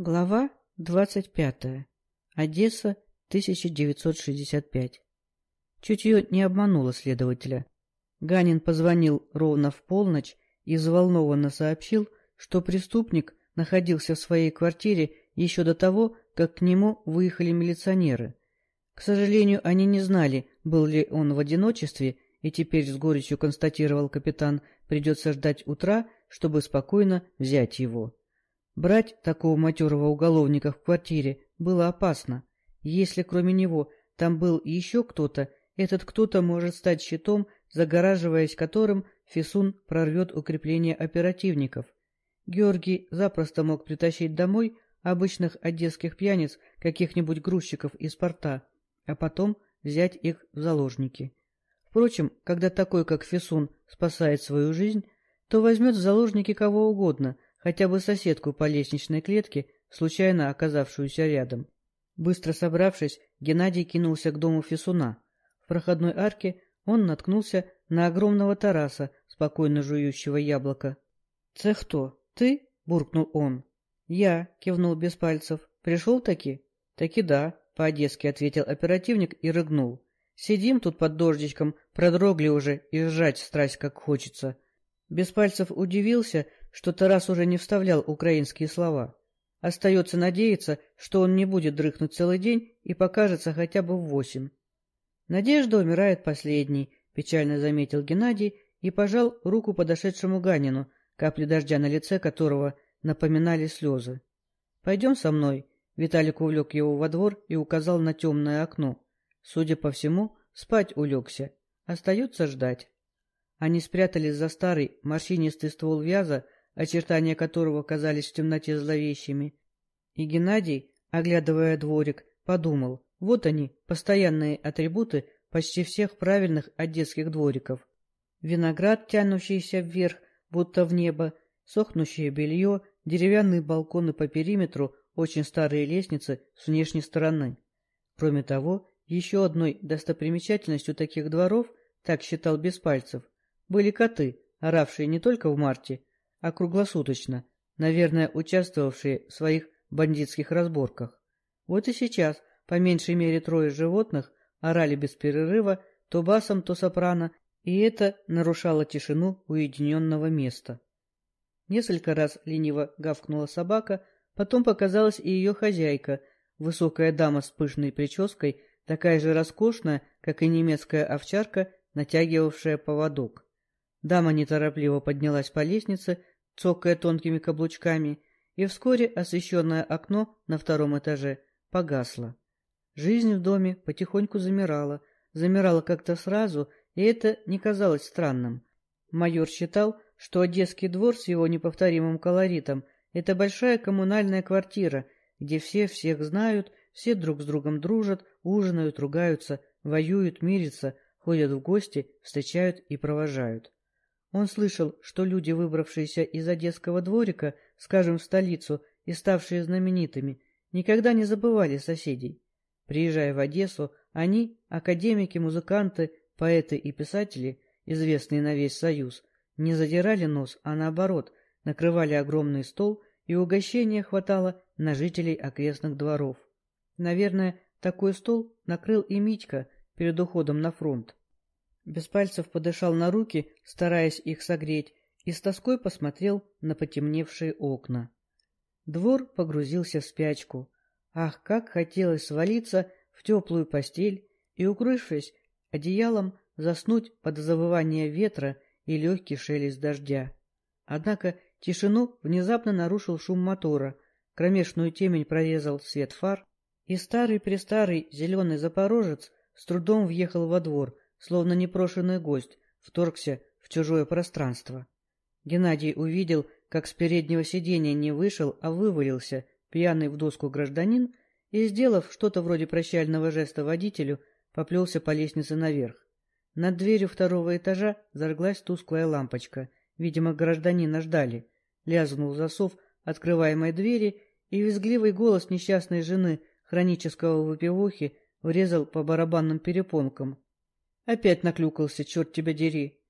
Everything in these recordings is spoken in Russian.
Глава 25. Одесса, 1965. Чутье не обмануло следователя. Ганин позвонил ровно в полночь и взволнованно сообщил, что преступник находился в своей квартире еще до того, как к нему выехали милиционеры. К сожалению, они не знали, был ли он в одиночестве, и теперь с горечью констатировал капитан, придется ждать утра, чтобы спокойно взять его. Брать такого матерого уголовника в квартире было опасно. Если кроме него там был еще кто-то, этот кто-то может стать щитом, загораживаясь которым Фисун прорвет укрепление оперативников. Георгий запросто мог притащить домой обычных одесских пьяниц, каких-нибудь грузчиков из порта, а потом взять их в заложники. Впрочем, когда такой, как Фисун, спасает свою жизнь, то возьмет в заложники кого угодно – хотя бы соседку по лестничной клетке, случайно оказавшуюся рядом. Быстро собравшись, Геннадий кинулся к дому Фисуна. В проходной арке он наткнулся на огромного Тараса, спокойно жующего яблоко. — Це кто? Ты? — буркнул он. — Я, — кивнул без пальцев. — Пришел таки? — Таки да, — по-одесски ответил оперативник и рыгнул. — Сидим тут под дождичком, продрогли уже и сжать страсть как хочется. Без пальцев удивился, что Тарас уже не вставлял украинские слова. Остается надеяться, что он не будет дрыхнуть целый день и покажется хотя бы в восемь. Надежда умирает последней, печально заметил Геннадий и пожал руку подошедшему Ганину, капли дождя на лице которого напоминали слезы. — Пойдем со мной. Виталик увлек его во двор и указал на темное окно. Судя по всему, спать улегся. Остается ждать. Они спрятались за старый морщинистый ствол вяза, очертания которого казались в темноте зловещими. И Геннадий, оглядывая дворик, подумал, вот они, постоянные атрибуты почти всех правильных одесских двориков. Виноград, тянущийся вверх, будто в небо, сохнущее белье, деревянные балконы по периметру, очень старые лестницы с внешней стороны. Кроме того, еще одной достопримечательностью таких дворов, так считал без пальцев, были коты, оравшие не только в марте, а круглосуточно, наверное, участвовавшие в своих бандитских разборках. Вот и сейчас, по меньшей мере трое животных, орали без перерыва, то басом, то сопрано, и это нарушало тишину уединенного места. Несколько раз лениво гавкнула собака, потом показалась и ее хозяйка, высокая дама с пышной прической, такая же роскошная, как и немецкая овчарка, натягивавшая поводок. Дама неторопливо поднялась по лестнице, цокая тонкими каблучками, и вскоре освещенное окно на втором этаже погасло. Жизнь в доме потихоньку замирала, замирала как-то сразу, и это не казалось странным. Майор считал, что Одесский двор с его неповторимым колоритом – это большая коммунальная квартира, где все всех знают, все друг с другом дружат, ужинают, ругаются, воюют, мирятся, ходят в гости, встречают и провожают. Он слышал, что люди, выбравшиеся из одесского дворика, скажем, в столицу и ставшие знаменитыми, никогда не забывали соседей. Приезжая в Одессу, они, академики, музыканты, поэты и писатели, известные на весь Союз, не задирали нос, а наоборот, накрывали огромный стол, и угощения хватало на жителей окрестных дворов. Наверное, такой стол накрыл и Митька перед уходом на фронт. Без пальцев подышал на руки, стараясь их согреть, и с тоской посмотрел на потемневшие окна. Двор погрузился в спячку. Ах, как хотелось свалиться в теплую постель и, укрывшись одеялом, заснуть под завывание ветра и легкий шелест дождя. Однако тишину внезапно нарушил шум мотора, кромешную темень прорезал свет фар, и старый-престарый зеленый запорожец с трудом въехал во двор, словно непрошенный гость, вторгся в чужое пространство. Геннадий увидел, как с переднего сиденья не вышел, а вывалился, пьяный в доску гражданин, и, сделав что-то вроде прощального жеста водителю, поплелся по лестнице наверх. Над дверью второго этажа зажглась тусклая лампочка. Видимо, гражданина ждали. Лязнул засов открываемой двери, и визгливый голос несчастной жены хронического выпивохи врезал по барабанным перепонкам. Опять наклюкался, черт тебя дери.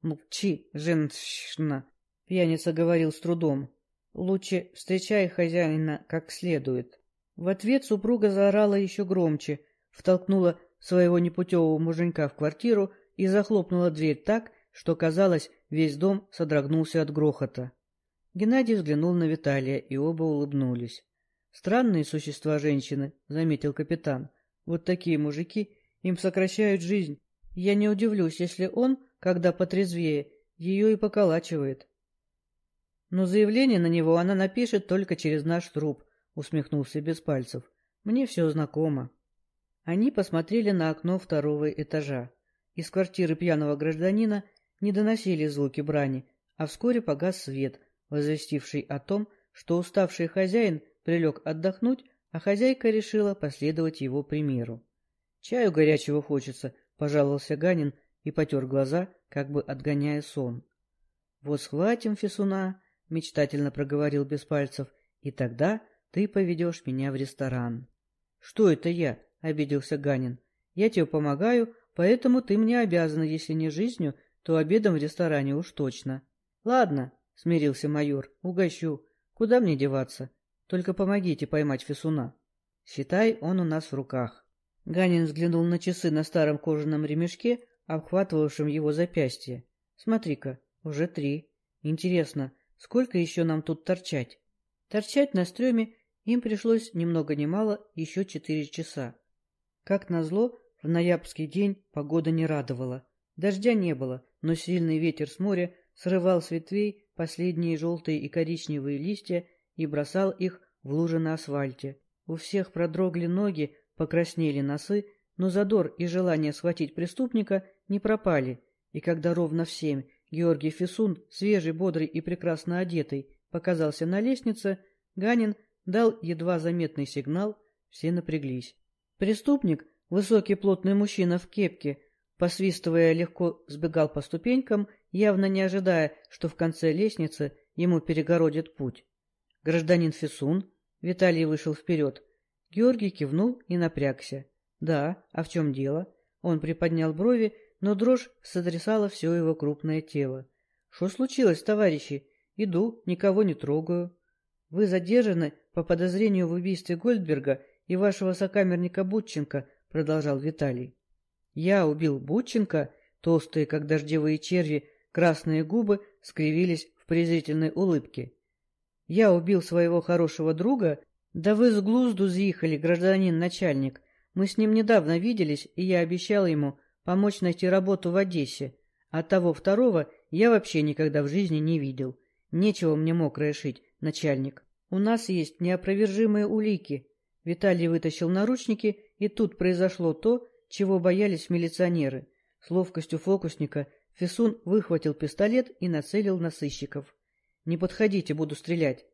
Молчи, женщина, пьяница говорил с трудом. Лучше встречай хозяина как следует. В ответ супруга заорала еще громче, втолкнула своего непутевого муженька в квартиру и захлопнула дверь так, что, казалось, весь дом содрогнулся от грохота. Геннадий взглянул на Виталия, и оба улыбнулись. «Странные существа женщины», — заметил капитан. «Вот такие мужики, им сокращают жизнь. Я не удивлюсь, если он, когда потрезвее, ее и поколачивает». «Но заявление на него она напишет только через наш труп», — усмехнулся без пальцев. «Мне все знакомо». Они посмотрели на окно второго этажа. Из квартиры пьяного гражданина не доносили звуки брани, а вскоре погас свет, возвестивший о том, что уставший хозяин прилег отдохнуть, а хозяйка решила последовать его примеру. «Чаю горячего хочется», — пожаловался Ганин и потер глаза, как бы отгоняя сон. «Вот схватим Фесуна», — мечтательно проговорил без пальцев, — «и тогда ты поведешь меня в ресторан». «Что это я?» — обиделся Ганин. «Я тебе помогаю, поэтому ты мне обязана, если не жизнью, то обедом в ресторане уж точно». «Ладно», — смирился майор, — «угощу. Куда мне деваться? Только помогите поймать Фесуна. Считай, он у нас в руках». Ганин взглянул на часы на старом кожаном ремешке, обхватывавшем его запястье. «Смотри-ка, уже три. Интересно, сколько еще нам тут торчать?» Торчать на стреме им пришлось ни много ни мало еще четыре часа. Как назло, в ноябрьский день погода не радовала. Дождя не было, но сильный ветер с моря срывал с ветвей последние желтые и коричневые листья и бросал их в лужи на асфальте. У всех продрогли ноги, покраснели носы, но задор и желание схватить преступника не пропали, и когда ровно в семь Георгий Фисун, свежий, бодрый и прекрасно одетый, показался на лестнице, Ганин дал едва заметный сигнал, все напряглись. Преступник, высокий плотный мужчина в кепке, посвистывая, легко сбегал по ступенькам, явно не ожидая, что в конце лестницы ему перегородит путь. Гражданин Фисун, Виталий вышел вперед. Георгий кивнул и напрягся. Да, а в чем дело? Он приподнял брови, но дрожь сотрясала все его крупное тело. Что случилось, товарищи? Иду, никого не трогаю. Вы задержаны по подозрению в убийстве Гольдберга и вашего сокамерника Бутченко, продолжал Виталий. Я убил Бутченко, толстые, как дождевые черви, красные губы скривились в презрительной улыбке. Я убил своего хорошего друга? Да вы с глузду заехали, гражданин начальник. Мы с ним недавно виделись, и я обещал ему помочь найти работу в Одессе. А того второго я вообще никогда в жизни не видел. Нечего мне мокрое шить, начальник. У нас есть неопровержимые улики. Виталий вытащил наручники, и тут произошло то, чего боялись милиционеры. С ловкостью фокусника Фисун выхватил пистолет и нацелил на сыщиков. «Не подходите, буду стрелять».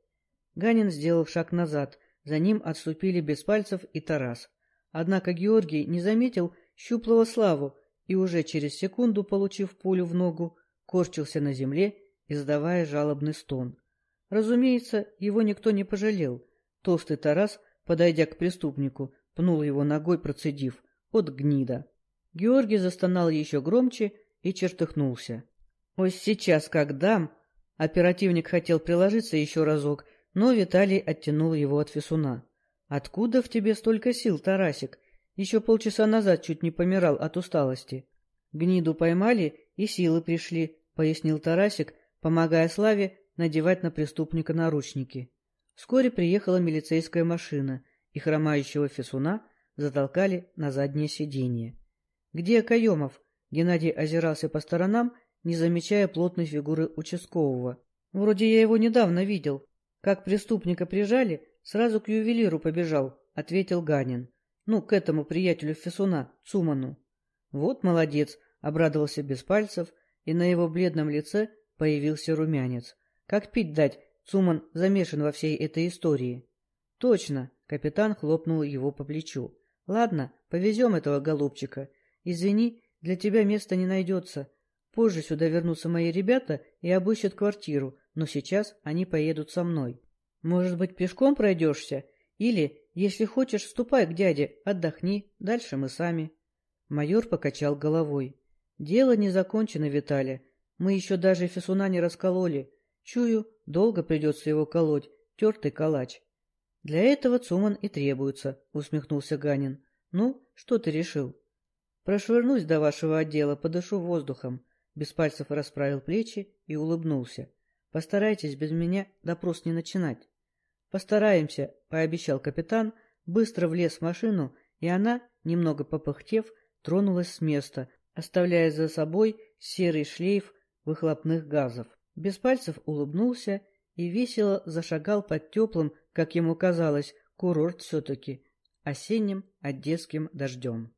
Ганин сделал шаг назад. За ним отступили без пальцев и Тарас. Однако Георгий не заметил щуплого славу и уже через секунду, получив пулю в ногу, корчился на земле, издавая жалобный стон. Разумеется, его никто не пожалел. Толстый Тарас, подойдя к преступнику, пнул его ногой, процедив «от гнида». Георгий застонал еще громче и чертыхнулся. «Ой, сейчас как дам!» Оперативник хотел приложиться еще разок, но Виталий оттянул его от фисуна. «Откуда в тебе столько сил, Тарасик? Еще полчаса назад чуть не помирал от усталости». «Гниду поймали, и силы пришли», — пояснил Тарасик, помогая Славе надевать на преступника наручники. Вскоре приехала милицейская машина, и хромающего фесуна затолкали на заднее сиденье. «Где Каемов?» Геннадий озирался по сторонам, не замечая плотной фигуры участкового. «Вроде я его недавно видел. Как преступника прижали, сразу к ювелиру побежал», — ответил Ганин. «Ну, к этому приятелю Фесуна, Цуману». «Вот молодец», — обрадовался без пальцев, и на его бледном лице появился румянец. Как пить дать, Цуман замешан во всей этой истории. Точно, капитан хлопнул его по плечу. Ладно, повезем этого голубчика. Извини, для тебя места не найдется. Позже сюда вернутся мои ребята и обыщут квартиру, но сейчас они поедут со мной. Может быть, пешком пройдешься? Или, если хочешь, ступай к дяде, отдохни, дальше мы сами. Майор покачал головой. Дело не закончено, Виталий. Мы еще даже фесуна не раскололи. Чую, долго придется его колоть, тертый калач. — Для этого Цуман и требуется, — усмехнулся Ганин. — Ну, что ты решил? — Прошвырнусь до вашего отдела, подышу воздухом. Без пальцев расправил плечи и улыбнулся. — Постарайтесь без меня допрос не начинать. — Постараемся, — пообещал капитан, быстро влез в машину, и она, немного попыхтев, тронулась с места, оставляя за собой серый шлейф выхлопных газов. Без пальцев улыбнулся и весело зашагал под теплым, как ему казалось, курорт все-таки, осенним одесским дождем.